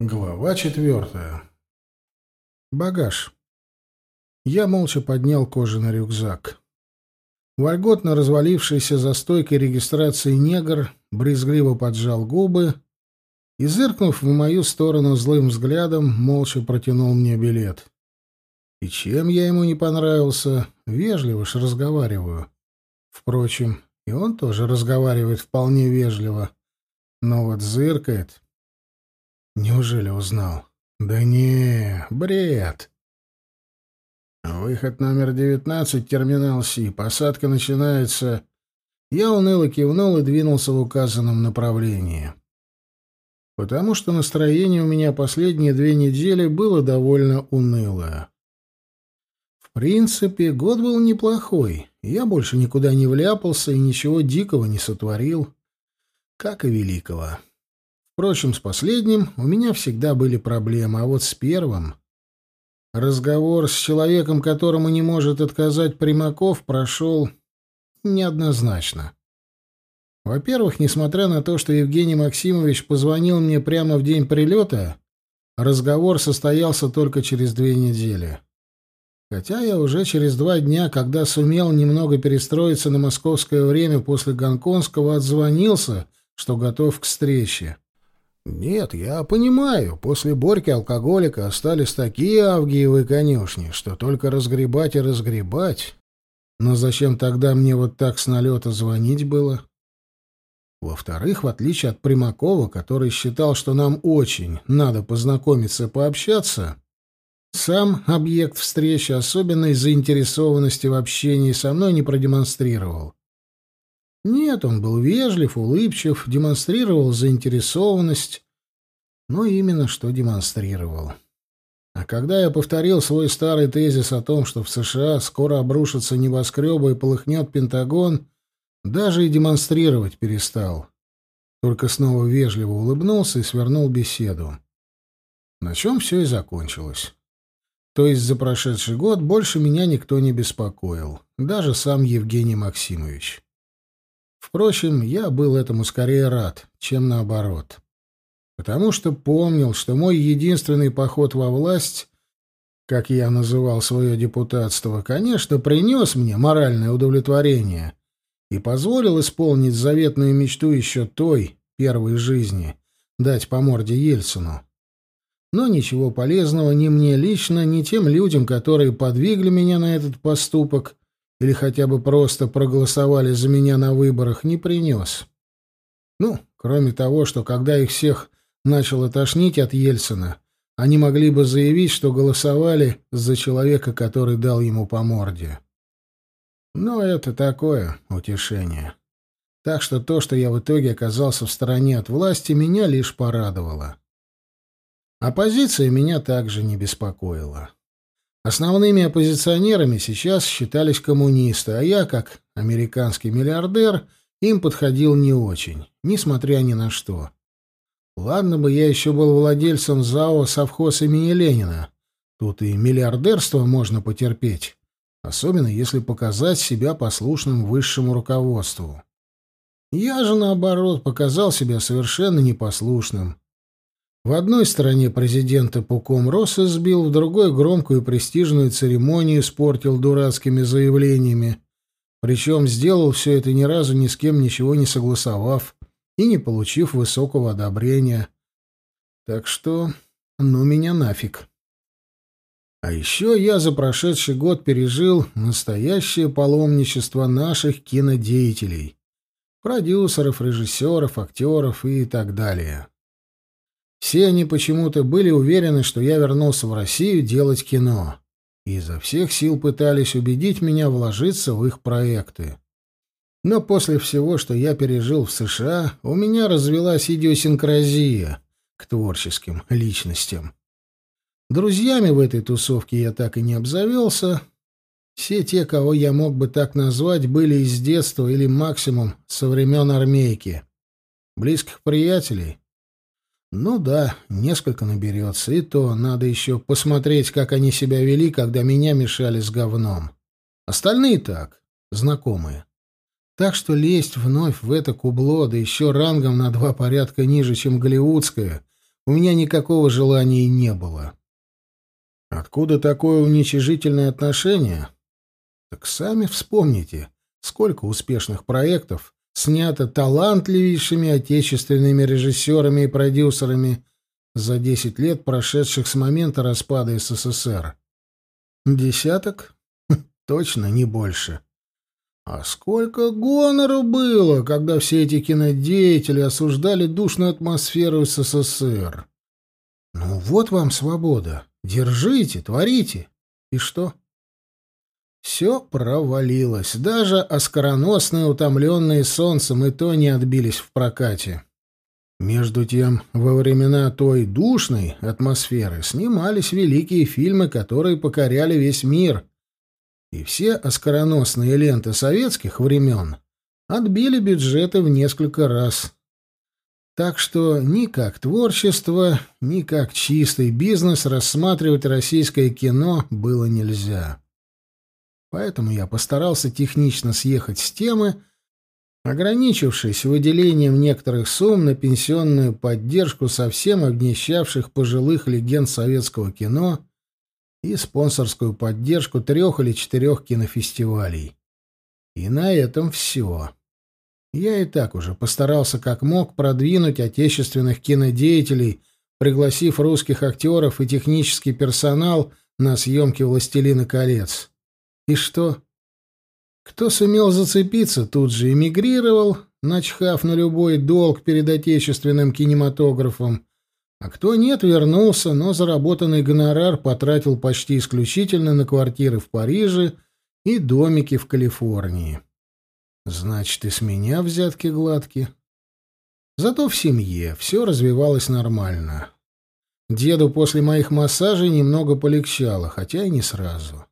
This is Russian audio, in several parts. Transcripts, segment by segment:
Глава четвертая. Багаж. Я молча поднял кожаный рюкзак. Вольготно развалившийся за стойкой регистрации негр брезгливо поджал губы и, зыркнув в мою сторону злым взглядом, молча протянул мне билет. И чем я ему не понравился, вежливо ж разговариваю. Впрочем, и он тоже разговаривает вполне вежливо, но вот зыркает Неужели узнал? Да не, бред. Выход номер девятнадцать, терминал Си. Посадка начинается... Я уныло кивнул и двинулся в указанном направлении. Потому что настроение у меня последние две недели было довольно унылое. В принципе, год был неплохой. Я больше никуда не вляпался и ничего дикого не сотворил, как и великого. Впрочем, с последним у меня всегда были проблемы, а вот с первым... Разговор с человеком, которому не может отказать Примаков, прошел неоднозначно. Во-первых, несмотря на то, что Евгений Максимович позвонил мне прямо в день прилета, разговор состоялся только через две недели. Хотя я уже через два дня, когда сумел немного перестроиться на московское время после гонконгского, отзвонился, что готов к встрече. Нет, я понимаю, после Борьки алкоголика остались такие авгиевые конюшни, что только разгребать и разгребать. Но зачем тогда мне вот так с налета звонить было? Во-вторых, в отличие от Примакова, который считал, что нам очень надо познакомиться и пообщаться, сам объект встречи особенной заинтересованности в общении со мной не продемонстрировал. Нет, он был вежлив, улыбчив, демонстрировал заинтересованность, но именно что демонстрировал. А когда я повторил свой старый тезис о том, что в США скоро обрушатся небоскребы и полыхнет Пентагон, даже и демонстрировать перестал. Только снова вежливо улыбнулся и свернул беседу. На чем все и закончилось. То есть за прошедший год больше меня никто не беспокоил, даже сам Евгений Максимович. Впрочем, я был этому скорее рад, чем наоборот. Потому что помнил, что мой единственный поход во власть, как я называл свое депутатство, конечно, принес мне моральное удовлетворение и позволил исполнить заветную мечту еще той, первой жизни, дать по морде Ельцину. Но ничего полезного ни мне лично, ни тем людям, которые подвигли меня на этот поступок, или хотя бы просто проголосовали за меня на выборах, не принес. Ну, кроме того, что когда их всех начало тошнить от Ельцина, они могли бы заявить, что голосовали за человека, который дал ему по морде. Но это такое утешение. Так что то, что я в итоге оказался в стороне от власти, меня лишь порадовало. Оппозиция меня также не беспокоила. Основными оппозиционерами сейчас считались коммунисты, а я, как американский миллиардер, им подходил не очень, несмотря ни на что. Ладно бы я еще был владельцем ЗАО «Совхоз» имени Ленина. Тут и миллиардерство можно потерпеть, особенно если показать себя послушным высшему руководству. Я же, наоборот, показал себя совершенно непослушным, в одной стороне президента пуком рос избил, в другой громкую престижную церемонию испортил дурацкими заявлениями. Причем сделал все это ни разу ни с кем ничего не согласовав и не получив высокого одобрения. Так что, ну меня нафиг. А еще я за прошедший год пережил настоящее паломничество наших кинодеятелей. Продюсеров, режиссеров, актеров и так далее. Все они почему-то были уверены, что я вернулся в Россию делать кино, и изо всех сил пытались убедить меня вложиться в их проекты. Но после всего, что я пережил в США, у меня развелась идиосинкразия к творческим личностям. Друзьями в этой тусовке я так и не обзавелся. Все те, кого я мог бы так назвать, были из детства или максимум со времен армейки. Близких приятелей ну да, несколько наберется, и то надо еще посмотреть, как они себя вели, когда меня мешали с говном. Остальные так, знакомые. Так что лезть вновь в это кубло, да еще рангом на два порядка ниже, чем голливудское, у меня никакого желания не было. Откуда такое уничижительное отношение? Так сами вспомните, сколько успешных проектов снято талантливейшими отечественными режиссерами и продюсерами за 10 лет, прошедших с момента распада СССР. Десяток? Хм, точно не больше. А сколько гонору было, когда все эти кинодеятели осуждали душную атмосферу СССР. Ну вот вам свобода. Держите, творите. И что? Все провалилось. Даже оскароносные, утомленные солнцем, и то не отбились в прокате. Между тем, во времена той душной атмосферы снимались великие фильмы, которые покоряли весь мир. И все оскароносные ленты советских времен отбили бюджеты в несколько раз. Так что ни как творчество, ни как чистый бизнес рассматривать российское кино было нельзя. Поэтому я постарался технично съехать с темы, ограничившись выделением некоторых сумм на пенсионную поддержку совсем обнищавших пожилых легенд советского кино и спонсорскую поддержку трех или четырех кинофестивалей. И на этом все. Я и так уже постарался как мог продвинуть отечественных кинодеятелей, пригласив русских актеров и технический персонал на съемки «Властелина колец». И что? Кто сумел зацепиться, тут же эмигрировал, начхав на любой долг перед отечественным кинематографом, а кто нет, вернулся, но заработанный гонорар потратил почти исключительно на квартиры в Париже и домики в Калифорнии. Значит, и с меня взятки гладки. Зато в семье все развивалось нормально. Деду после моих массажей немного полегчало, хотя и не сразу.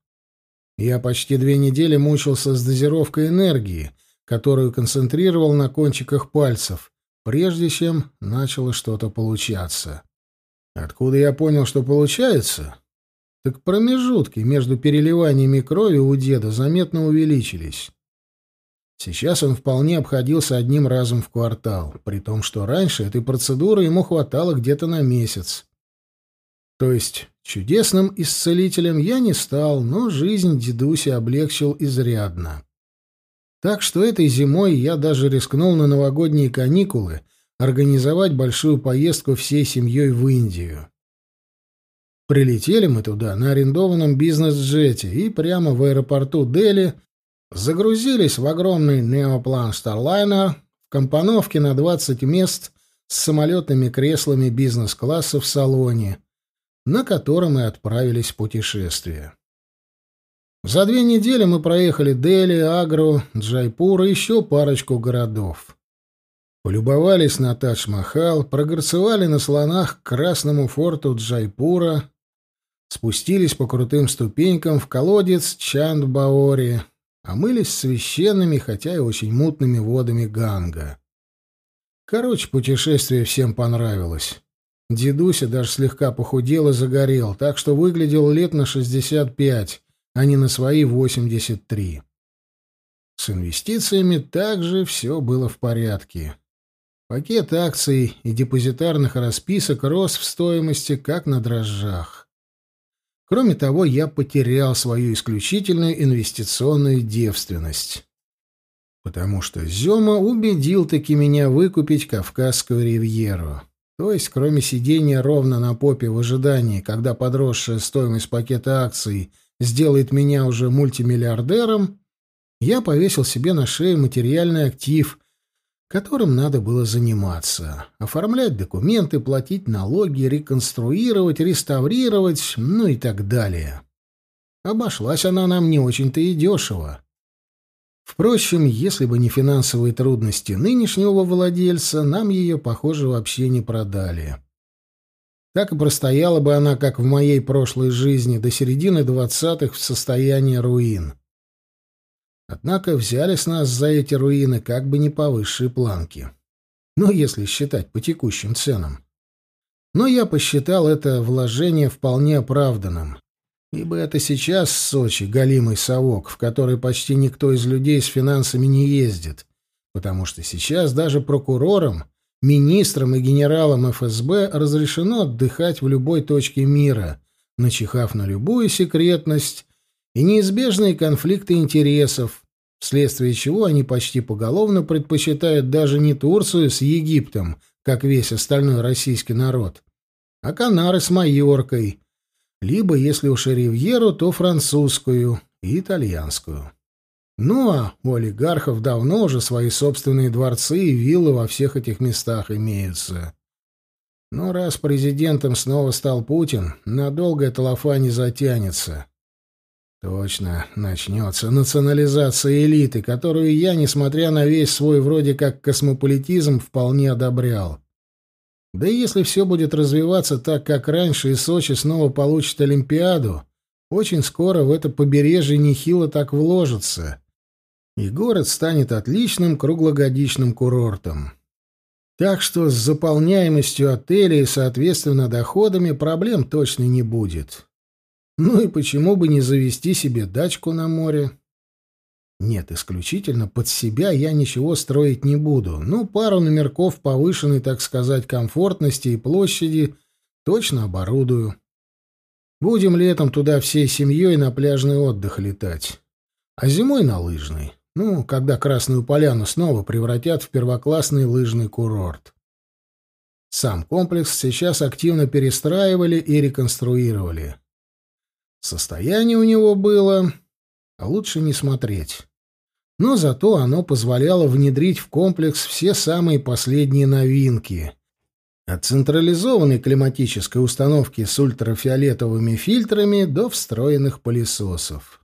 Я почти две недели мучился с дозировкой энергии, которую концентрировал на кончиках пальцев, прежде чем начало что-то получаться. Откуда я понял, что получается? Так промежутки между переливаниями крови у деда заметно увеличились. Сейчас он вполне обходился одним разом в квартал, при том, что раньше этой процедуры ему хватало где-то на месяц. То есть чудесным исцелителем я не стал, но жизнь дедуси облегчил изрядно. Так что этой зимой я даже рискнул на новогодние каникулы организовать большую поездку всей семьей в Индию. Прилетели мы туда на арендованном бизнес-джете и прямо в аэропорту Дели загрузились в огромный неоплан Starliner в компоновке на 20 мест с самолетными креслами бизнес-класса в салоне, на котором и отправились в путешествие. За две недели мы проехали Дели, Агру, Джайпур и еще парочку городов. Полюбовались на Тадж-Махал, прогорцевали на слонах к красному форту Джайпура, спустились по крутым ступенькам в колодец Чанд-Баори, омылись священными, хотя и очень мутными водами Ганга. Короче, путешествие всем понравилось. Дедуся даже слегка похудел и загорел, так что выглядел лет на 65, а не на свои 83. С инвестициями также все было в порядке. Пакет акций и депозитарных расписок рос в стоимости, как на дрожжах. Кроме того, я потерял свою исключительную инвестиционную девственность. Потому что Зёма убедил-таки меня выкупить Кавказскую ривьеру. То есть, кроме сидения ровно на попе в ожидании, когда подросшая стоимость пакета акций сделает меня уже мультимиллиардером, я повесил себе на шею материальный актив, которым надо было заниматься. Оформлять документы, платить налоги, реконструировать, реставрировать, ну и так далее. Обошлась она нам не очень-то и дешево. Впрочем, если бы не финансовые трудности нынешнего владельца, нам ее, похоже, вообще не продали. Так и простояла бы она, как в моей прошлой жизни, до середины двадцатых в состоянии руин. Однако взяли с нас за эти руины как бы не по высшей планке. Ну, если считать по текущим ценам. Но я посчитал это вложение вполне оправданным. Ибо это сейчас Сочи голимый совок, в который почти никто из людей с финансами не ездит, потому что сейчас даже прокурорам министрам и генералам ФСБ разрешено отдыхать в любой точке мира, начихав на любую секретность и неизбежные конфликты интересов, вследствие чего они почти поголовно предпочитают даже не Турцию с Египтом, как весь остальной российский народ, а Канары с Майоркой, либо, если уж и Ривьеру, то французскую и итальянскую. Ну а у олигархов давно уже свои собственные дворцы и виллы во всех этих местах имеются. Но раз президентом снова стал Путин, надолго эта лафа не затянется. Точно, начнется национализация элиты, которую я, несмотря на весь свой вроде как космополитизм, вполне одобрял. Да и если все будет развиваться так, как раньше, и Сочи снова получит Олимпиаду, очень скоро в это побережье нехило так вложится и город станет отличным круглогодичным курортом. Так что с заполняемостью отелей и, соответственно, доходами проблем точно не будет. Ну и почему бы не завести себе дачку на море? Нет, исключительно под себя я ничего строить не буду. Ну, пару номерков повышенной, так сказать, комфортности и площади точно оборудую. Будем летом туда всей семьей на пляжный отдых летать. А зимой на лыжный. Ну, когда Красную Поляну снова превратят в первоклассный лыжный курорт. Сам комплекс сейчас активно перестраивали и реконструировали. Состояние у него было... А лучше не смотреть. Но зато оно позволяло внедрить в комплекс все самые последние новинки. От централизованной климатической установки с ультрафиолетовыми фильтрами до встроенных пылесосов.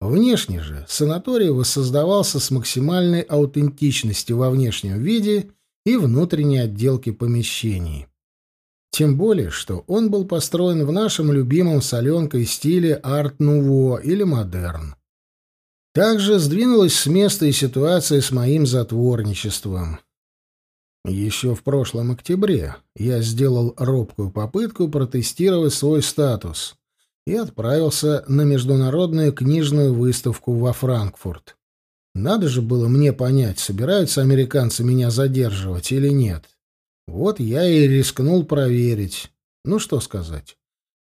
Внешне же санаторий воссоздавался с максимальной аутентичностью во внешнем виде и внутренней отделке помещений. Тем более, что он был построен в нашем любимом соленкой стиле арт-нуво или модерн. Также сдвинулась с места и ситуация с моим затворничеством. Еще в прошлом октябре я сделал робкую попытку протестировать свой статус и отправился на международную книжную выставку во Франкфурт. Надо же было мне понять, собираются американцы меня задерживать или нет. Вот я и рискнул проверить. Ну что сказать.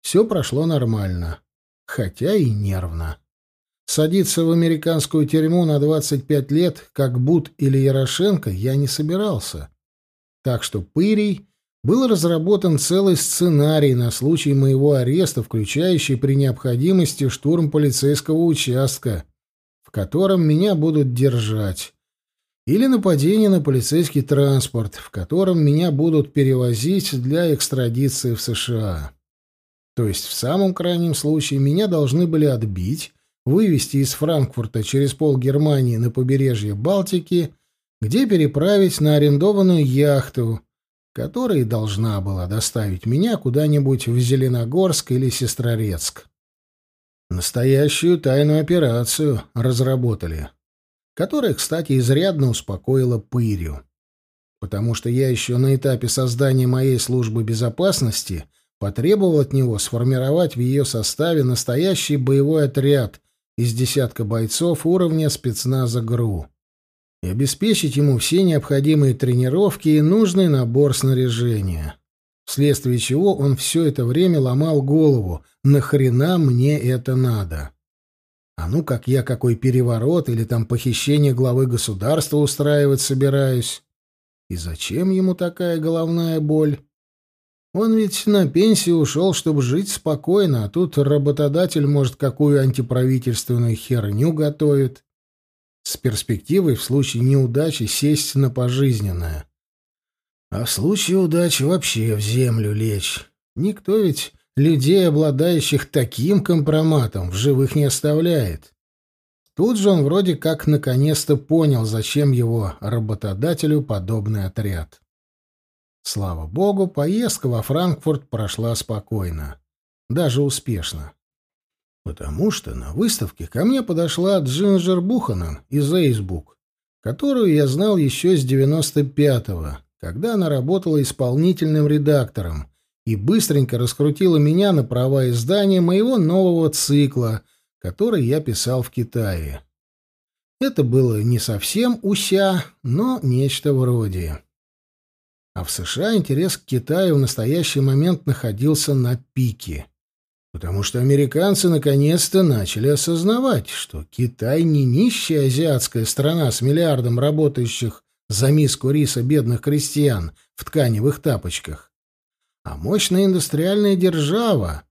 Все прошло нормально, хотя и нервно. Садиться в американскую тюрьму на 25 лет, как Бут или Ярошенко, я не собирался. Так что Пырий был разработан целый сценарий на случай моего ареста, включающий при необходимости штурм полицейского участка, в котором меня будут держать, или нападение на полицейский транспорт, в котором меня будут перевозить для экстрадиции в США. То есть в самом крайнем случае меня должны были отбить, вывести из Франкфурта через пол Германии на побережье Балтики, где переправить на арендованную яхту, которая должна была доставить меня куда-нибудь в Зеленогорск или Сестрорецк. Настоящую тайную операцию разработали, которая, кстати, изрядно успокоила Пырю. Потому что я еще на этапе создания моей службы безопасности потребовал от него сформировать в ее составе настоящий боевой отряд из десятка бойцов уровня спецназа ГРУ и обеспечить ему все необходимые тренировки и нужный набор снаряжения. Вследствие чего он все это время ломал голову, нахрена мне это надо? А ну как я какой переворот или там похищение главы государства устраивать собираюсь? И зачем ему такая головная боль? Он ведь на пенсию ушел, чтобы жить спокойно, а тут работодатель, может, какую антиправительственную херню готовит с перспективой в случае неудачи сесть на пожизненное. А в случае удачи вообще в землю лечь. Никто ведь людей, обладающих таким компроматом, в живых не оставляет. Тут же он вроде как наконец-то понял, зачем его работодателю подобный отряд. Слава богу, поездка во Франкфурт прошла спокойно. Даже успешно. Потому что на выставке ко мне подошла Джинджер Буханан из Эйсбук, которую я знал еще с 95-го, когда она работала исполнительным редактором и быстренько раскрутила меня на права издания моего нового цикла, который я писал в Китае. Это было не совсем уся, но нечто вроде. А в США интерес к Китаю в настоящий момент находился на пике. Потому что американцы наконец-то начали осознавать, что Китай не нищая азиатская страна с миллиардом работающих за миску риса бедных крестьян в тканевых тапочках, а мощная индустриальная держава,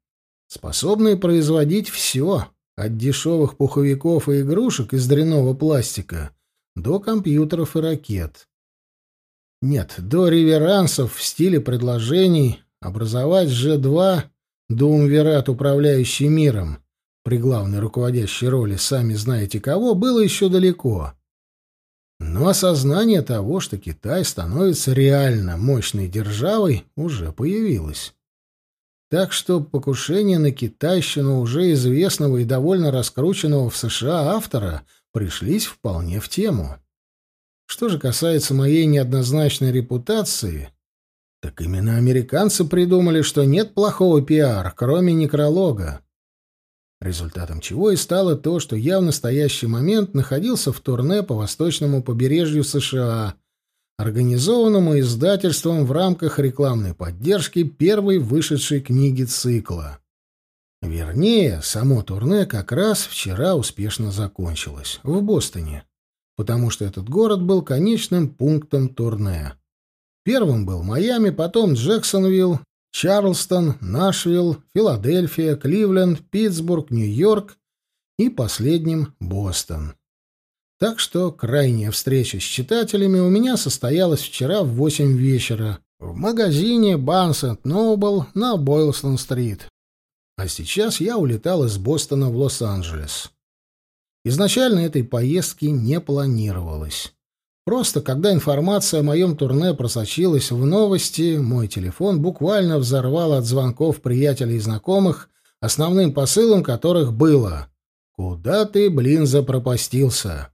способная производить все, от дешевых пуховиков и игрушек из дряного пластика до компьютеров и ракет. Нет, до реверансов в стиле предложений образовать Ж-2 Думвират, управляющий миром, при главной руководящей роли сами знаете кого, было еще далеко. Но осознание того, что Китай становится реально мощной державой, уже появилось. Так что покушение на китайщину уже известного и довольно раскрученного в США автора пришлись вполне в тему. Что же касается моей неоднозначной репутации, так именно американцы придумали, что нет плохого пиара, кроме некролога. Результатом чего и стало то, что я в настоящий момент находился в турне по восточному побережью США, организованному издательством в рамках рекламной поддержки первой вышедшей книги цикла. Вернее, само турне как раз вчера успешно закончилось, в Бостоне, потому что этот город был конечным пунктом турне. Первым был Майами, потом Джексонвилл, Чарлстон, Нашвилл, Филадельфия, Кливленд, Питтсбург, Нью-Йорк и последним Бостон. Так что крайняя встреча с читателями у меня состоялась вчера в восемь вечера в магазине Barnes Noble на Бойлстон-стрит. А сейчас я улетал из Бостона в Лос-Анджелес. Изначально этой поездки не планировалось. Просто когда информация о моем турне просочилась в новости, мой телефон буквально взорвал от звонков приятелей и знакомых, основным посылом которых было «Куда ты, блин, запропастился?»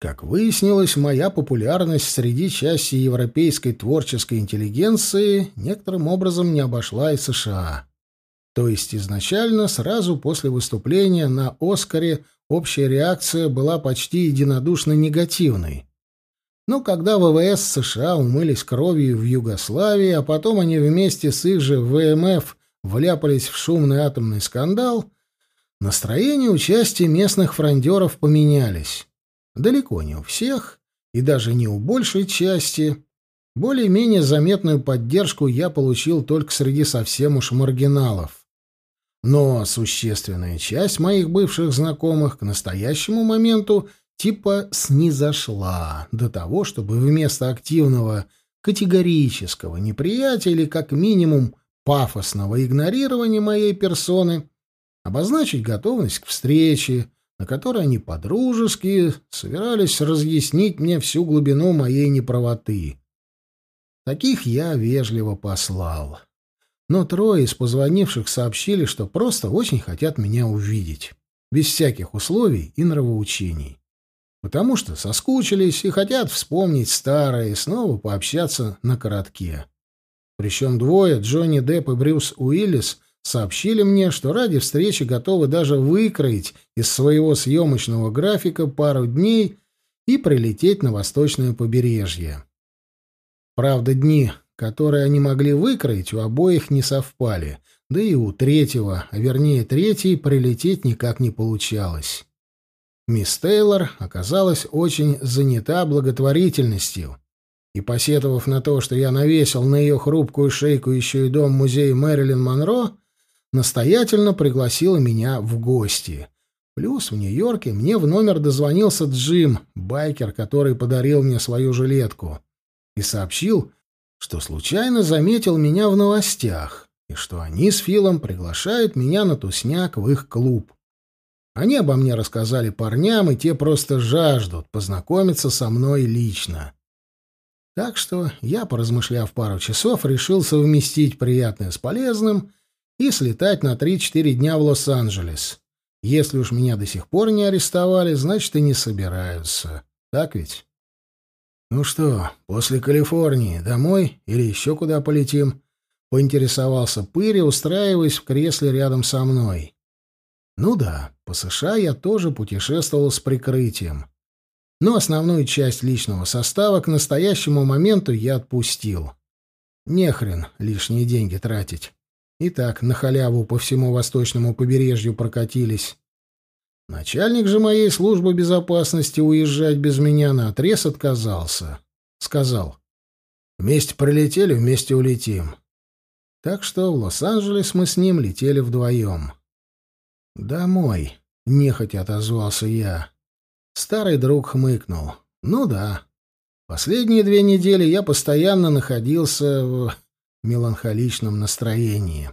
Как выяснилось, моя популярность среди части европейской творческой интеллигенции некоторым образом не обошла и США. То есть изначально, сразу после выступления на «Оскаре», общая реакция была почти единодушно негативной. Но когда ВВС США умылись кровью в Югославии, а потом они вместе с их же ВМФ вляпались в шумный атомный скандал, настроение участия местных фрондеров поменялись. Далеко не у всех, и даже не у большей части. Более-менее заметную поддержку я получил только среди совсем уж маргиналов. Но существенная часть моих бывших знакомых к настоящему моменту типа снизошла до того, чтобы вместо активного категорического неприятия или как минимум пафосного игнорирования моей персоны обозначить готовность к встрече, на которой они подружески собирались разъяснить мне всю глубину моей неправоты. Таких я вежливо послал. Но трое из позвонивших сообщили, что просто очень хотят меня увидеть, без всяких условий и нравоучений потому что соскучились и хотят вспомнить старое и снова пообщаться на коротке. Причем двое, Джонни Депп и Брюс Уиллис, сообщили мне, что ради встречи готовы даже выкроить из своего съемочного графика пару дней и прилететь на восточное побережье. Правда, дни, которые они могли выкроить, у обоих не совпали, да и у третьего, а вернее третий, прилететь никак не получалось. Мисс Тейлор оказалась очень занята благотворительностью, и, посетовав на то, что я навесил на ее хрупкую шейку еще и дом музея Мэрилин Монро, настоятельно пригласила меня в гости. Плюс в Нью-Йорке мне в номер дозвонился Джим, байкер, который подарил мне свою жилетку, и сообщил, что случайно заметил меня в новостях, и что они с Филом приглашают меня на тусняк в их клуб. Они обо мне рассказали парням, и те просто жаждут познакомиться со мной лично. Так что я, поразмышляв пару часов, решил совместить приятное с полезным и слетать на 3-4 дня в Лос-Анджелес. Если уж меня до сих пор не арестовали, значит, и не собираются. Так ведь? Ну что, после Калифорнии домой или еще куда полетим? Поинтересовался Пыри, устраиваясь в кресле рядом со мной. Ну да, по США я тоже путешествовал с прикрытием. но основную часть личного состава к настоящему моменту я отпустил. Нехрен лишние деньги тратить. И так на халяву по всему восточному побережью прокатились. Начальник же моей службы безопасности уезжать без меня на отрез отказался. Сказал, вместе прилетели, вместе улетим. Так что в Лос-Анджелес мы с ним летели вдвоем. «Домой», — нехотя отозвался я. Старый друг хмыкнул. «Ну да. Последние две недели я постоянно находился в меланхоличном настроении,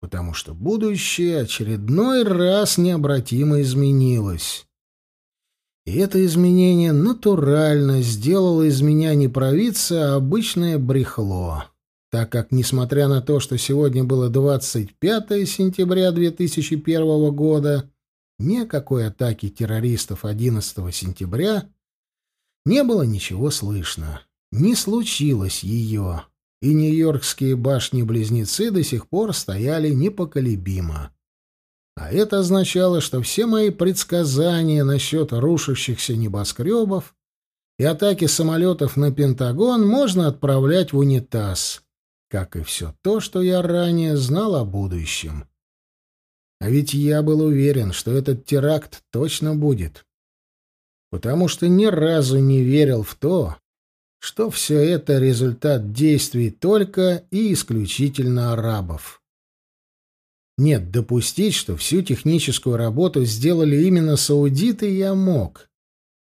потому что будущее очередной раз необратимо изменилось. И это изменение натурально сделало из меня не провидца, а обычное брехло так как, несмотря на то, что сегодня было 25 сентября 2001 года, никакой атаки террористов 11 сентября не было ничего слышно. Не случилось ее, и нью-йоркские башни-близнецы до сих пор стояли непоколебимо. А это означало, что все мои предсказания насчет рушащихся небоскребов и атаки самолетов на Пентагон можно отправлять в унитаз — как и все то, что я ранее знал о будущем. А ведь я был уверен, что этот теракт точно будет. Потому что ни разу не верил в то, что все это результат действий только и исключительно арабов. Нет, допустить, что всю техническую работу сделали именно саудиты, я мог.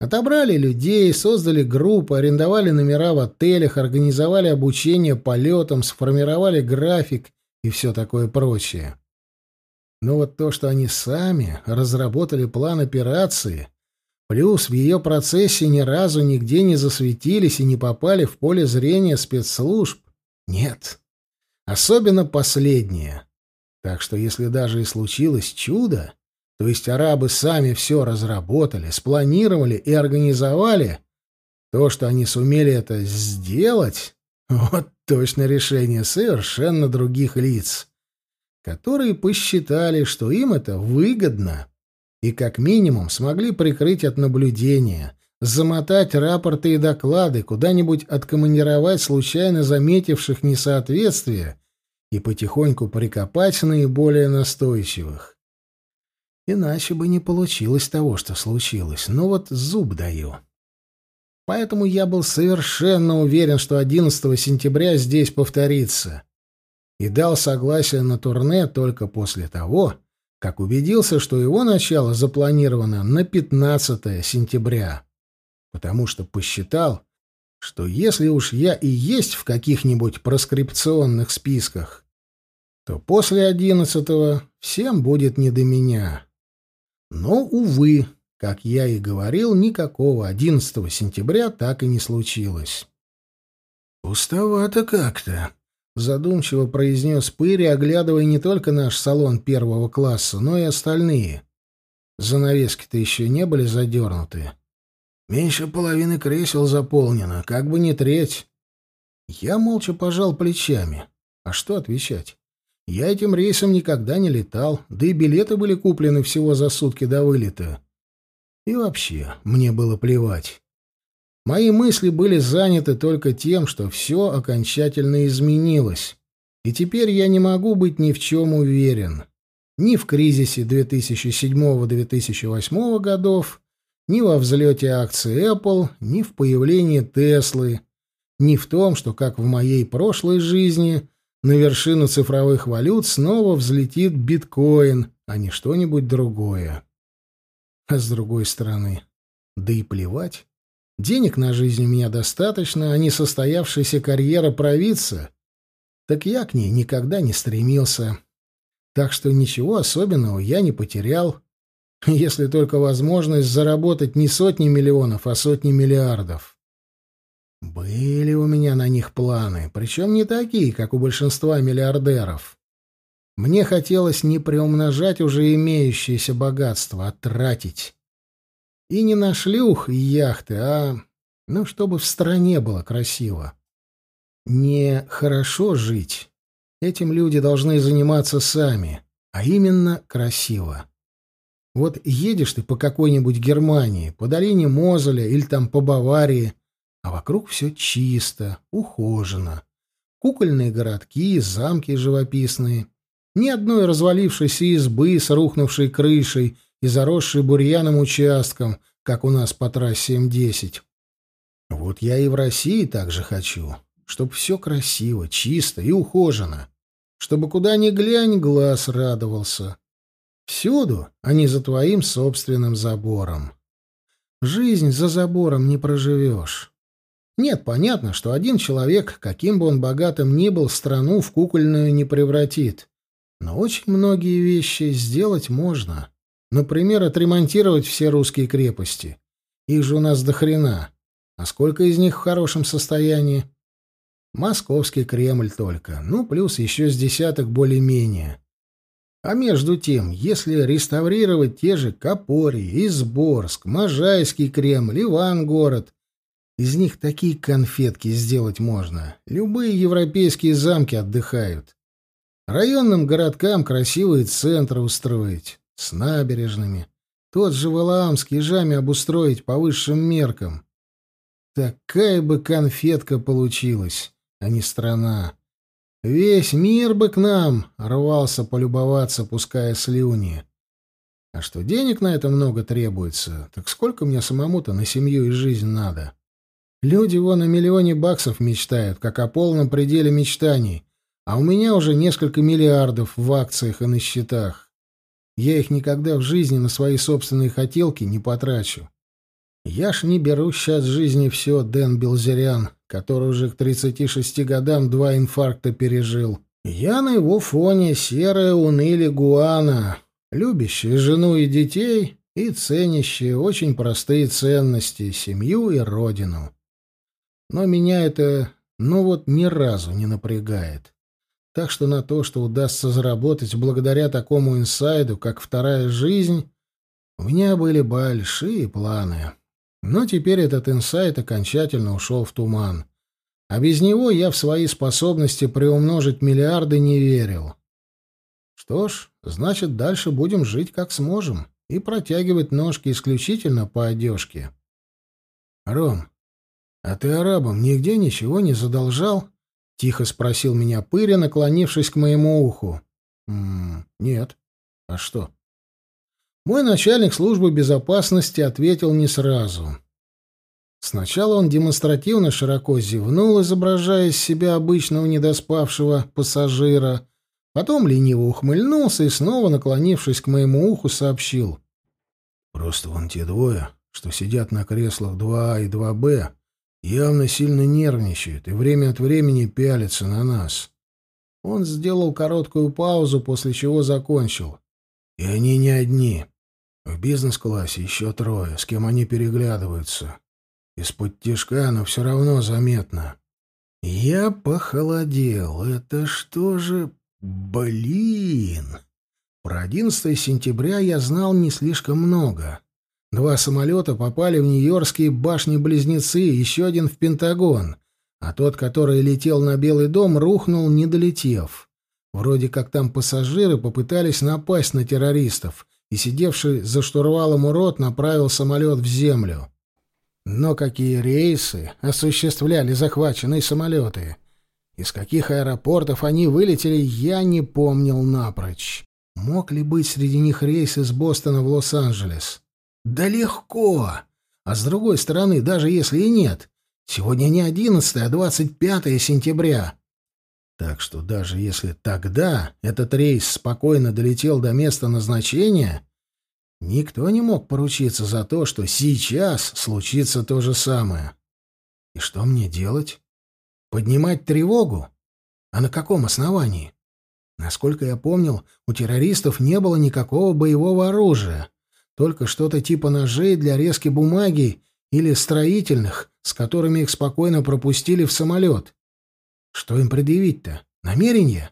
Отобрали людей, создали группы, арендовали номера в отелях, организовали обучение полетам, сформировали график и все такое прочее. Но вот то, что они сами разработали план операции, плюс в ее процессе ни разу нигде не засветились и не попали в поле зрения спецслужб, нет. Особенно последнее. Так что если даже и случилось чудо, то есть арабы сами все разработали, спланировали и организовали. То, что они сумели это сделать, вот точно решение совершенно других лиц, которые посчитали, что им это выгодно, и как минимум смогли прикрыть от наблюдения, замотать рапорты и доклады, куда-нибудь откомандировать случайно заметивших несоответствия и потихоньку прикопать наиболее настойчивых. Иначе бы не получилось того, что случилось. Но вот зуб даю. Поэтому я был совершенно уверен, что 11 сентября здесь повторится. И дал согласие на турне только после того, как убедился, что его начало запланировано на 15 сентября. Потому что посчитал, что если уж я и есть в каких-нибудь проскрипционных списках, то после 11 всем будет не до меня. Но, увы, как я и говорил, никакого 11 сентября так и не случилось. «Пустовато как-то», — задумчиво произнес Пыри, оглядывая не только наш салон первого класса, но и остальные. Занавески-то еще не были задернуты. Меньше половины кресел заполнено, как бы не треть. Я молча пожал плечами. А что отвечать? Я этим рейсом никогда не летал, да и билеты были куплены всего за сутки до вылета. И вообще, мне было плевать. Мои мысли были заняты только тем, что все окончательно изменилось, и теперь я не могу быть ни в чем уверен. Ни в кризисе 2007-2008 годов, ни во взлете акций Apple, ни в появлении Теслы, ни в том, что, как в моей прошлой жизни, на вершину цифровых валют снова взлетит биткоин, а не что-нибудь другое. А с другой стороны, да и плевать. Денег на жизнь у меня достаточно, а не состоявшаяся карьера провидца. Так я к ней никогда не стремился. Так что ничего особенного я не потерял, если только возможность заработать не сотни миллионов, а сотни миллиардов. Были у меня на них планы, причем не такие, как у большинства миллиардеров. Мне хотелось не приумножать уже имеющееся богатство, а тратить. И не на шлюх и яхты, а... Ну, чтобы в стране было красиво. Не хорошо жить. Этим люди должны заниматься сами, а именно красиво. Вот едешь ты по какой-нибудь Германии, по долине Мозеля или там по Баварии, а вокруг все чисто, ухожено. Кукольные городки, замки живописные. Ни одной развалившейся избы с рухнувшей крышей и заросшей бурьяном участком, как у нас по трассе М10. Вот я и в России так же хочу, чтобы все красиво, чисто и ухожено, чтобы куда ни глянь, глаз радовался. Всюду, а не за твоим собственным забором. Жизнь за забором не проживешь. Нет, понятно, что один человек, каким бы он богатым ни был, страну в кукольную не превратит. Но очень многие вещи сделать можно. Например, отремонтировать все русские крепости. Их же у нас до хрена. А сколько из них в хорошем состоянии? Московский Кремль только. Ну, плюс еще с десяток более-менее. А между тем, если реставрировать те же Копорий, Изборск, Можайский Кремль, Ивангород, из них такие конфетки сделать можно. Любые европейские замки отдыхают. Районным городкам красивые центры устроить, с набережными. Тот же Валаамский жами обустроить по высшим меркам. Такая бы конфетка получилась, а не страна. Весь мир бы к нам рвался полюбоваться, пуская слюни. А что денег на это много требуется, так сколько мне самому-то на семью и жизнь надо? Люди вон о миллионе баксов мечтают, как о полном пределе мечтаний, а у меня уже несколько миллиардов в акциях и на счетах. Я их никогда в жизни на свои собственные хотелки не потрачу. Я ж не беру сейчас жизни все, Дэн Белзерян, который уже к 36 годам два инфаркта пережил. Я на его фоне серая уныли гуана, любящая жену и детей и ценящая очень простые ценности — семью и родину. Но меня это, ну вот, ни разу не напрягает. Так что на то, что удастся заработать благодаря такому инсайду, как вторая жизнь, у меня были большие планы. Но теперь этот инсайт окончательно ушел в туман. А без него я в свои способности приумножить миллиарды не верил. Что ж, значит, дальше будем жить как сможем и протягивать ножки исключительно по одежке. Ром, а ты арабам нигде ничего не задолжал? Тихо спросил меня Пыря, наклонившись к моему уху. «М -м, «Нет. А что?» Мой начальник службы безопасности ответил не сразу. Сначала он демонстративно широко зевнул, изображая из себя обычного недоспавшего пассажира, потом лениво ухмыльнулся и снова, наклонившись к моему уху, сообщил. «Просто вон те двое, что сидят на креслах 2А и 2Б, явно сильно нервничает и время от времени пялится на нас. Он сделал короткую паузу, после чего закончил. И они не одни. В бизнес-классе еще трое, с кем они переглядываются. Из-под тишка, но все равно заметно. Я похолодел. Это что же... Блин! Про 11 сентября я знал не слишком много. Два самолета попали в Нью-Йоркские башни-близнецы, еще один в Пентагон, а тот, который летел на Белый дом, рухнул, не долетев. Вроде как там пассажиры попытались напасть на террористов, и сидевший за штурвалом урод направил самолет в землю. Но какие рейсы осуществляли захваченные самолеты? Из каких аэропортов они вылетели, я не помнил напрочь. Мог ли быть среди них рейс из Бостона в Лос-Анджелес? Да легко. А с другой стороны, даже если и нет, сегодня не 11, а 25 сентября. Так что даже если тогда этот рейс спокойно долетел до места назначения, никто не мог поручиться за то, что сейчас случится то же самое. И что мне делать? Поднимать тревогу? А на каком основании? Насколько я помнил, у террористов не было никакого боевого оружия только что-то типа ножей для резки бумаги или строительных, с которыми их спокойно пропустили в самолет. Что им предъявить-то? Намерение?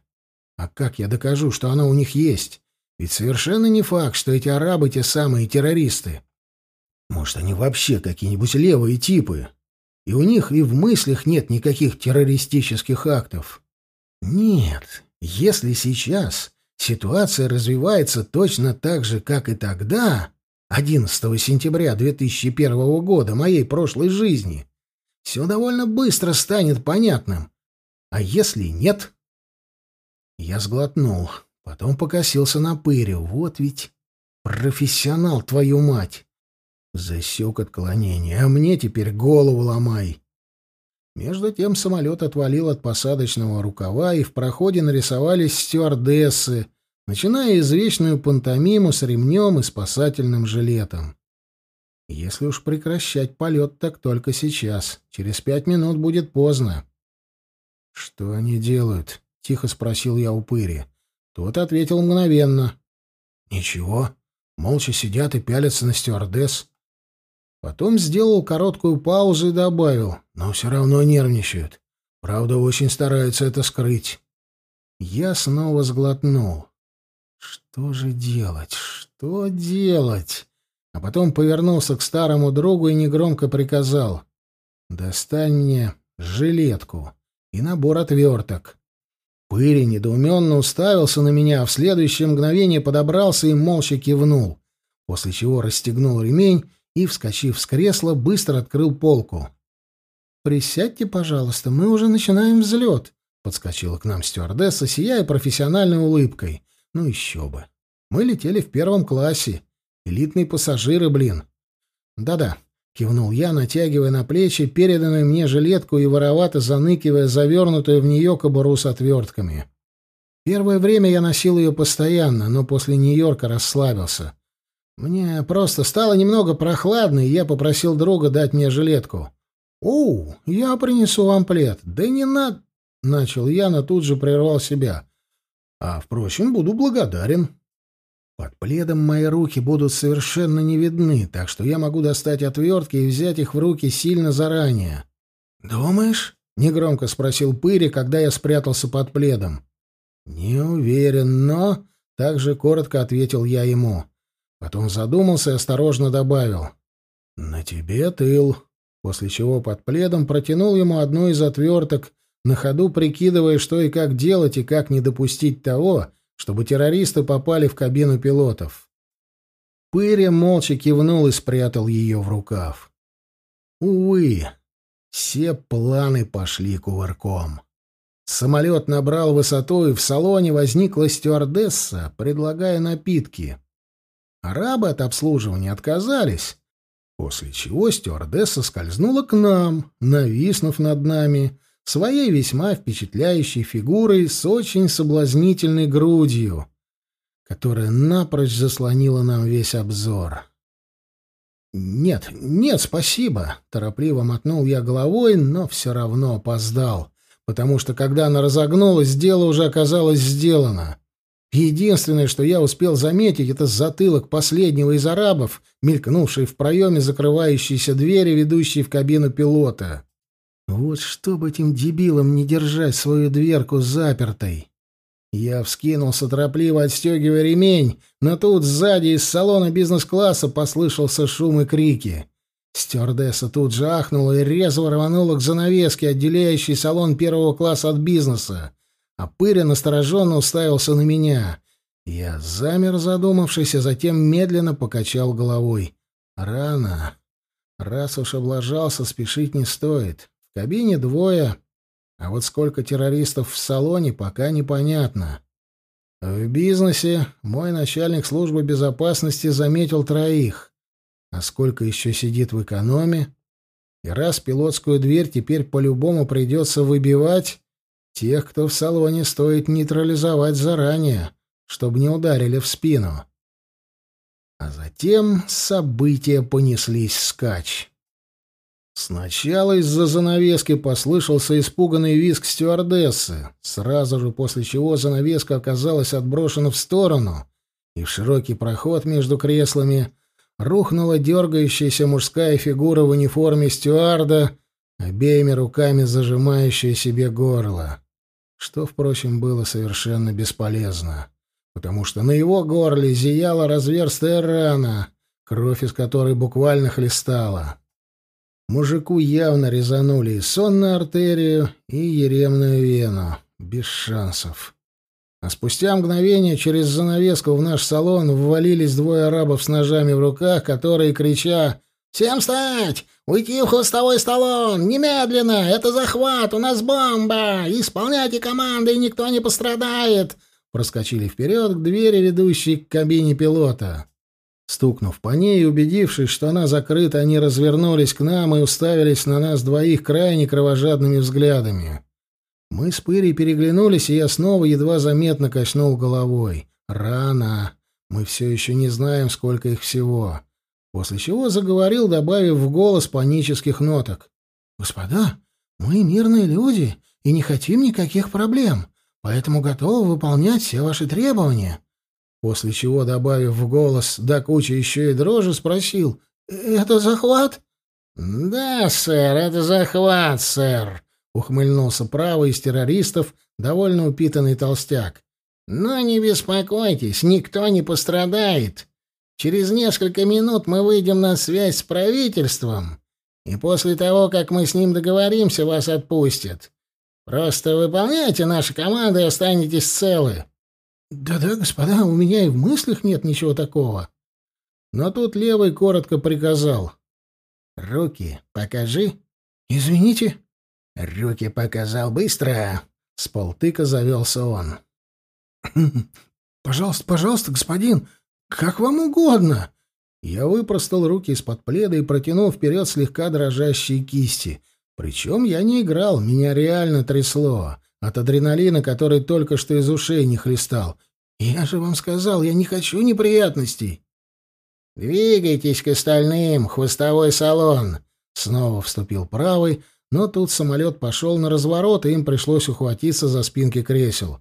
А как я докажу, что оно у них есть? Ведь совершенно не факт, что эти арабы те самые террористы. Может, они вообще какие-нибудь левые типы? И у них и в мыслях нет никаких террористических актов. Нет, если сейчас ситуация развивается точно так же, как и тогда, 11 сентября 2001 года, моей прошлой жизни, все довольно быстро станет понятным. А если нет? Я сглотнул, потом покосился на пырю. Вот ведь профессионал, твою мать! Засек отклонение, а мне теперь голову ломай. Между тем самолет отвалил от посадочного рукава, и в проходе нарисовались стюардессы, начиная извечную пантомиму с ремнем и спасательным жилетом. Если уж прекращать полет, так только сейчас. Через пять минут будет поздно. — Что они делают? — тихо спросил я у Пыри. Тот ответил мгновенно. — Ничего. Молча сидят и пялятся на стюардесс. Потом сделал короткую паузу и добавил, но все равно нервничают. Правда, очень стараются это скрыть. Я снова сглотнул. Что же делать? Что делать? А потом повернулся к старому другу и негромко приказал. «Достань мне жилетку и набор отверток». Пыри недоуменно уставился на меня, а в следующее мгновение подобрался и молча кивнул, после чего расстегнул ремень и, вскочив с кресла, быстро открыл полку. «Присядьте, пожалуйста, мы уже начинаем взлет», — подскочила к нам стюардесса, сияя профессиональной улыбкой. «Ну еще бы. Мы летели в первом классе. Элитные пассажиры, блин». «Да-да», — кивнул я, натягивая на плечи переданную мне жилетку и воровато заныкивая завернутую в нее кобуру с отвертками. Первое время я носил ее постоянно, но после Нью-Йорка расслабился. Мне просто стало немного прохладно, и я попросил друга дать мне жилетку. «Оу, я принесу вам плед». «Да не надо...» — начал я, но тут же прервал себя. «А, впрочем, буду благодарен». Под пледом мои руки будут совершенно не видны, так что я могу достать отвертки и взять их в руки сильно заранее. «Думаешь?» — негромко спросил Пыри, когда я спрятался под пледом. «Не уверен, но...» — также коротко ответил я ему. Потом задумался и осторожно добавил. «На тебе тыл», после чего под пледом протянул ему одну из отверток, на ходу прикидывая, что и как делать, и как не допустить того, чтобы террористы попали в кабину пилотов. Пыря молча кивнул и спрятал ее в рукав. Увы, все планы пошли кувырком. Самолет набрал высоту, и в салоне возникла стюардесса, предлагая напитки. Арабы от обслуживания отказались, после чего стюардесса скользнула к нам, нависнув над нами, своей весьма впечатляющей фигурой с очень соблазнительной грудью, которая напрочь заслонила нам весь обзор. «Нет, нет, спасибо», — торопливо мотнул я головой, но все равно опоздал, потому что, когда она разогнулась, дело уже оказалось сделано. Единственное, что я успел заметить, это затылок последнего из арабов, мелькнувший в проеме закрывающейся двери, ведущей в кабину пилота. Вот чтобы этим дебилам не держать свою дверку запертой. Я вскинулся, торопливо отстегивая ремень, но тут сзади из салона бизнес-класса послышался шум и крики. Стюардесса тут же ахнула и резво рванула к занавеске, отделяющей салон первого класса от бизнеса а Пыря настороженно уставился на меня. Я замер, задумавшись, а затем медленно покачал головой. Рано. Раз уж облажался, спешить не стоит. Кабине двое, а вот сколько террористов в салоне, пока непонятно. В бизнесе мой начальник службы безопасности заметил троих. А сколько еще сидит в экономе? И раз пилотскую дверь теперь по-любому придется выбивать, Тех, кто в салоне, стоит нейтрализовать заранее, чтобы не ударили в спину. А затем события понеслись скач. Сначала из-за занавески послышался испуганный визг стюардессы, сразу же после чего занавеска оказалась отброшена в сторону, и в широкий проход между креслами рухнула дергающаяся мужская фигура в униформе стюарда, обеими руками зажимающая себе горло что, впрочем, было совершенно бесполезно, потому что на его горле зияла разверстая рана, кровь из которой буквально хлестала. Мужику явно резанули и сонную артерию, и еремную вену. Без шансов. А спустя мгновение через занавеску в наш салон ввалились двое арабов с ножами в руках, которые, крича «Всем встать! Уйти в хвостовой столон! Немедленно! Это захват! У нас бомба! Исполняйте команды, и никто не пострадает!» Проскочили вперед к двери, ведущей к кабине пилота. Стукнув по ней и убедившись, что она закрыта, они развернулись к нам и уставились на нас двоих крайне кровожадными взглядами. Мы с Пырей переглянулись, и я снова едва заметно качнул головой. «Рано. Мы все еще не знаем, сколько их всего». После чего заговорил, добавив в голос панических ноток. «Господа, мы мирные люди и не хотим никаких проблем, поэтому готовы выполнять все ваши требования». После чего, добавив в голос до кучи еще и дрожи, спросил «Это захват?» «Да, сэр, это захват, сэр», — ухмыльнулся правый из террористов, довольно упитанный толстяк. «Но не беспокойтесь, никто не пострадает. Через несколько минут мы выйдем на связь с правительством, и после того, как мы с ним договоримся, вас отпустят. Просто выполняйте наши команды и останетесь целы». «Да-да, господа, у меня и в мыслях нет ничего такого». Но тут левый коротко приказал. «Руки покажи». «Извините». «Руки показал быстро!» — с полтыка завелся он. «Пожалуйста, пожалуйста, господин, как вам угодно!» Я выпростал руки из-под пледа и протянул вперед слегка дрожащие кисти. Причем я не играл, меня реально трясло. От адреналина, который только что из ушей не хлестал. «Я же вам сказал, я не хочу неприятностей!» «Двигайтесь к остальным, хвостовой салон!» Снова вступил правый, но тут самолет пошел на разворот, и им пришлось ухватиться за спинки кресел.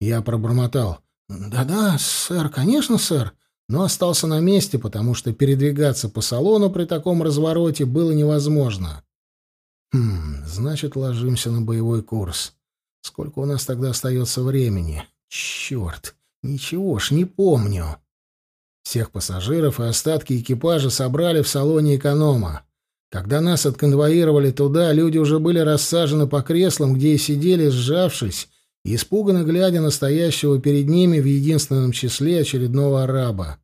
Я пробормотал. «Да-да, сэр, конечно, сэр», но остался на месте, потому что передвигаться по салону при таком развороте было невозможно. «Хм, значит, ложимся на боевой курс. Сколько у нас тогда остается времени? Черт, ничего ж не помню». Всех пассажиров и остатки экипажа собрали в салоне эконома. Когда нас отконвоировали туда, люди уже были рассажены по креслам, где и сидели, сжавшись, испуганно глядя на стоящего перед ними в единственном числе очередного араба.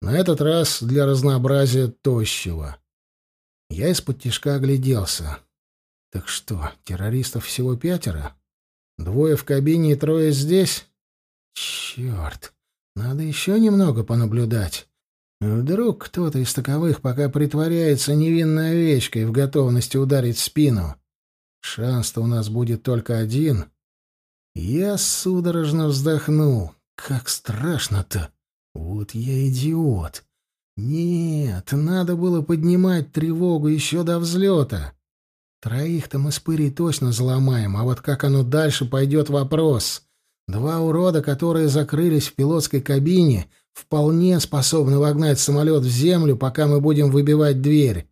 На этот раз для разнообразия тощего. Я из-под тишка огляделся. Так что, террористов всего пятеро? Двое в кабине и трое здесь? Черт, надо еще немного понаблюдать. Вдруг кто-то из таковых пока притворяется невинной овечкой в готовности ударить в спину. Шанс-то у нас будет только один. Я судорожно вздохнул. Как страшно-то! Вот я идиот! Нет, надо было поднимать тревогу еще до взлета. Троих-то мы с Пырей точно заломаем, а вот как оно дальше пойдет вопрос. Два урода, которые закрылись в пилотской кабине — вполне способны вогнать самолет в землю, пока мы будем выбивать дверь.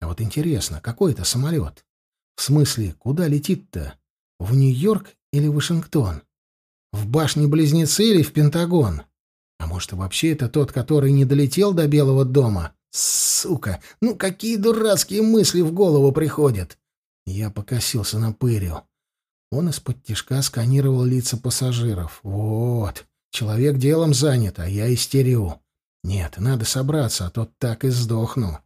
А вот интересно, какой это самолет? В смысле, куда летит-то? В Нью-Йорк или Вашингтон? В башни-близнецы или в Пентагон? А может, и вообще это тот, который не долетел до Белого дома? Сука! Ну какие дурацкие мысли в голову приходят! Я покосился на пырю. Он из-под тишка сканировал лица пассажиров. Вот. Человек делом занят, а я истерю. Нет, надо собраться, а то так и сдохну.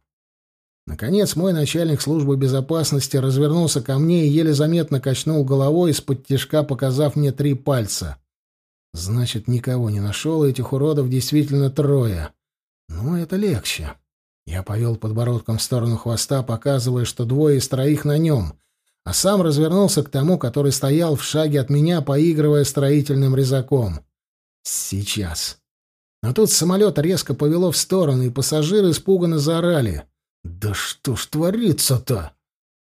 Наконец мой начальник службы безопасности развернулся ко мне и еле заметно качнул головой из-под тишка, показав мне три пальца. Значит, никого не нашел, и этих уродов действительно трое. Ну, это легче. Я повел подбородком в сторону хвоста, показывая, что двое из троих на нем, а сам развернулся к тому, который стоял в шаге от меня, поигрывая строительным резаком. Сейчас. Но тут самолет резко повело в сторону, и пассажиры испуганно заорали. «Да что ж творится-то?»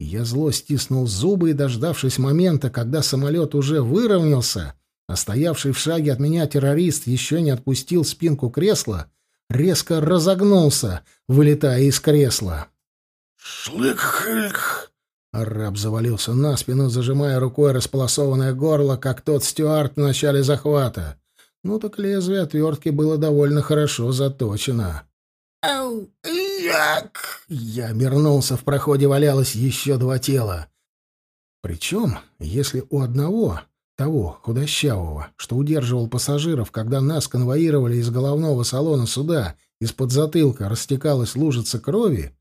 Я зло стиснул зубы и, дождавшись момента, когда самолет уже выровнялся, а стоявший в шаге от меня террорист еще не отпустил спинку кресла, резко разогнулся, вылетая из кресла. «Шлык-хыльк!» Араб завалился на спину, зажимая рукой располосованное горло, как тот стюард в начале захвата. Ну так лезвие отвертки было довольно хорошо заточено. «Ау! Як!» Я обернулся, в проходе валялось еще два тела. Причем, если у одного того, худощавого, что удерживал пассажиров, когда нас конвоировали из головного салона суда, из-под затылка растекалась лужица крови,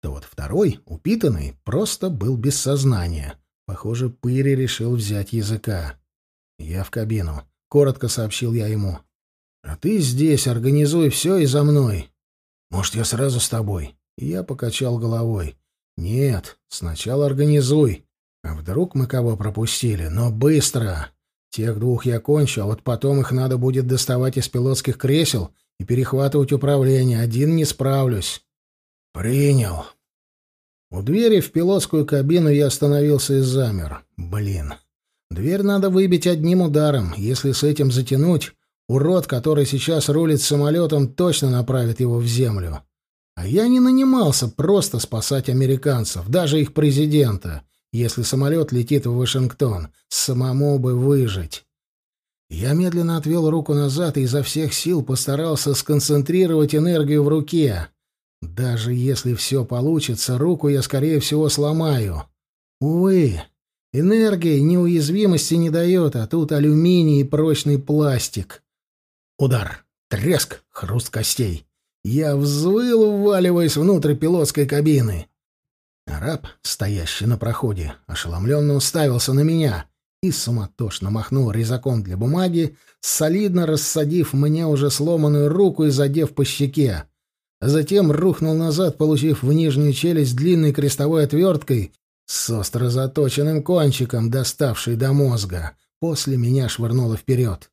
то вот второй, упитанный, просто был без сознания. Похоже, Пыри решил взять языка. «Я в кабину», — коротко сообщил я ему. «А ты здесь, организуй все и за мной. Может, я сразу с тобой?» Я покачал головой. «Нет, сначала организуй. А вдруг мы кого пропустили? Но быстро! Тех двух я кончу, а вот потом их надо будет доставать из пилотских кресел и перехватывать управление. Один не справлюсь». «Принял». У двери в пилотскую кабину я остановился и замер. Блин. Дверь надо выбить одним ударом. Если с этим затянуть, урод, который сейчас рулит самолетом, точно направит его в землю. А я не нанимался просто спасать американцев, даже их президента. Если самолет летит в Вашингтон, самому бы выжить. Я медленно отвел руку назад и изо всех сил постарался сконцентрировать энергию в руке. Даже если все получится, руку я, скорее всего, сломаю. Увы, энергия неуязвимости не дает, а тут алюминий и прочный пластик. Удар, треск, хруст костей. Я взвыл, вваливаясь внутрь пилотской кабины. Араб, стоящий на проходе, ошеломленно уставился на меня и суматошно махнул резаком для бумаги, солидно рассадив мне уже сломанную руку и задев по щеке затем рухнул назад, получив в нижнюю челюсть длинной крестовой отверткой с остро заточенным кончиком, доставшей до мозга. После меня швырнуло вперед.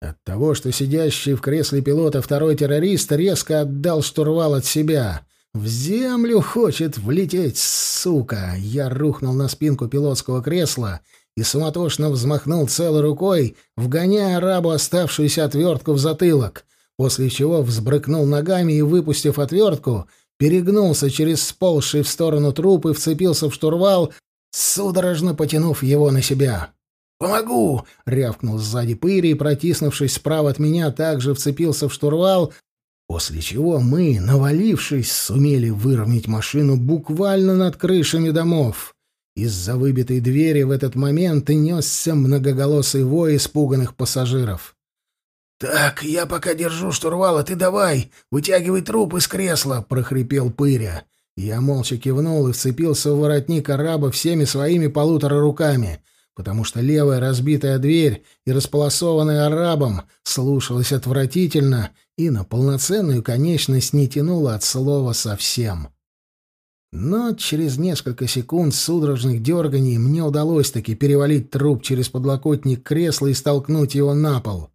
От того, что сидящий в кресле пилота второй террорист резко отдал штурвал от себя. «В землю хочет влететь, сука!» Я рухнул на спинку пилотского кресла и суматошно взмахнул целой рукой, вгоняя арабу оставшуюся отвертку в затылок после чего взбрыкнул ногами и, выпустив отвертку, перегнулся через сползший в сторону труп и вцепился в штурвал, судорожно потянув его на себя. «Помогу!» — рявкнул сзади Пыри и, протиснувшись справа от меня, также вцепился в штурвал, после чего мы, навалившись, сумели выровнять машину буквально над крышами домов. Из-за выбитой двери в этот момент несся многоголосый вой испуганных пассажиров. «Так, я пока держу штурвал, а ты давай, вытягивай труп из кресла», — прохрипел Пыря. Я молча кивнул и вцепился в воротник араба всеми своими полутора руками, потому что левая разбитая дверь и располосованная арабом слушалась отвратительно и на полноценную конечность не тянула от слова совсем. Но через несколько секунд судорожных дерганий мне удалось таки перевалить труп через подлокотник кресла и столкнуть его на пол.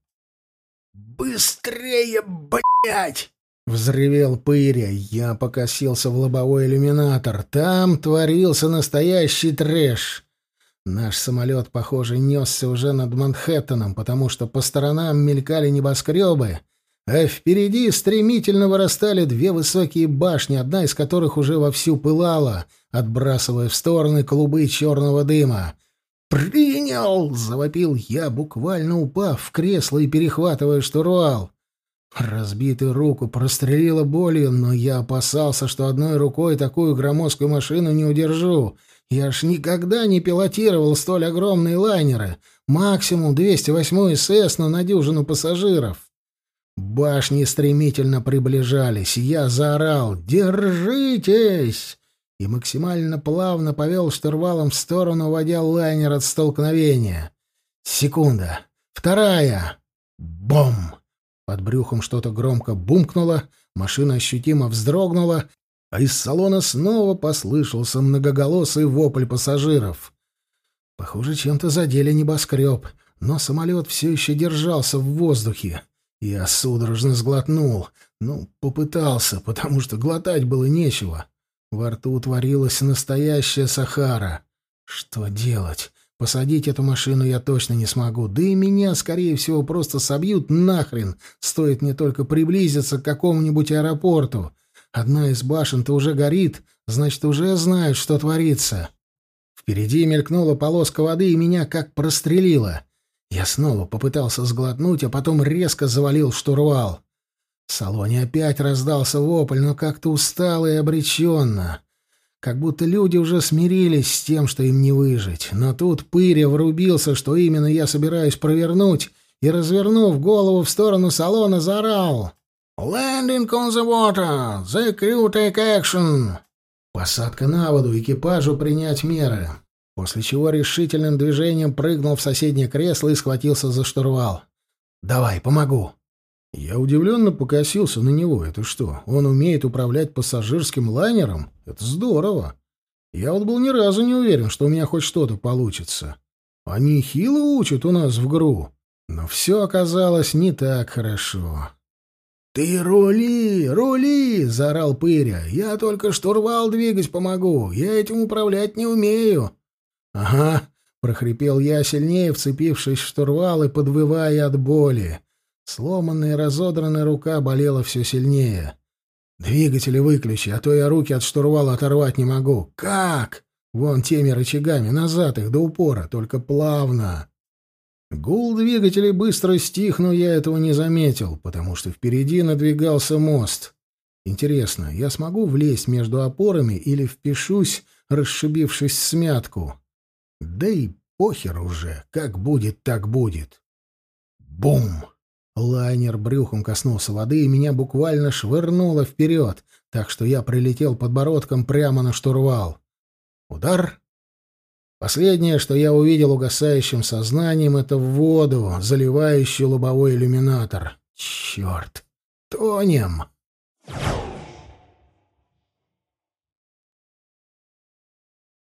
«Быстрее, блядь!» — взревел Пыря. Я покосился в лобовой иллюминатор. Там творился настоящий трэш. Наш самолет, похоже, несся уже над Манхэттеном, потому что по сторонам мелькали небоскребы, а впереди стремительно вырастали две высокие башни, одна из которых уже вовсю пылала, отбрасывая в стороны клубы черного дыма. «Принял!» — завопил я, буквально упав в кресло и перехватывая штурвал. Разбитую руку прострелила болью, но я опасался, что одной рукой такую громоздкую машину не удержу. Я ж никогда не пилотировал столь огромные лайнеры. Максимум 208 СС на дюжину пассажиров. Башни стремительно приближались. Я заорал «Держитесь!» и максимально плавно повел штурвалом в сторону, водя лайнер от столкновения. Секунда. Вторая. Бом! Под брюхом что-то громко бумкнуло, машина ощутимо вздрогнула, а из салона снова послышался многоголосый вопль пассажиров. Похоже, чем-то задели небоскреб, но самолет все еще держался в воздухе. Я судорожно сглотнул. Ну, попытался, потому что глотать было нечего. Во рту творилась настоящая Сахара. Что делать? Посадить эту машину я точно не смогу. Да и меня, скорее всего, просто собьют нахрен. Стоит мне только приблизиться к какому-нибудь аэропорту. Одна из башен-то уже горит, значит, уже знают, что творится. Впереди мелькнула полоска воды, и меня как прострелило. Я снова попытался сглотнуть, а потом резко завалил штурвал. В салоне опять раздался вопль, но как-то устало и обреченно. Как будто люди уже смирились с тем, что им не выжить. Но тут Пыря врубился, что именно я собираюсь провернуть, и, развернув голову в сторону салона, заорал. «Landing on the water! The crew take action!» Посадка на воду, экипажу принять меры. После чего решительным движением прыгнул в соседнее кресло и схватился за штурвал. «Давай, помогу!» Я удивленно покосился на него. Это что, он умеет управлять пассажирским лайнером? Это здорово. Я вот был ни разу не уверен, что у меня хоть что-то получится. Они хило учат у нас в ГРУ. Но все оказалось не так хорошо. «Ты рули, рули!» — заорал Пыря. «Я только штурвал двигать помогу. Я этим управлять не умею». «Ага», — прохрипел я, сильнее вцепившись в штурвал и подвывая от боли. Сломанная и разодранная рука болела все сильнее. «Двигатели выключи, а то я руки от штурвала оторвать не могу». «Как?» «Вон теми рычагами, назад их до упора, только плавно». Гул двигателей быстро стих, но я этого не заметил, потому что впереди надвигался мост. Интересно, я смогу влезть между опорами или впишусь, расшибившись в смятку? Да и похер уже, как будет, так будет. Бум! Лайнер брюхом коснулся воды, и меня буквально швырнуло вперед, так что я прилетел подбородком прямо на штурвал. Удар. Последнее, что я увидел угасающим сознанием, это воду, заливающую лобовой иллюминатор. Черт! Тонем!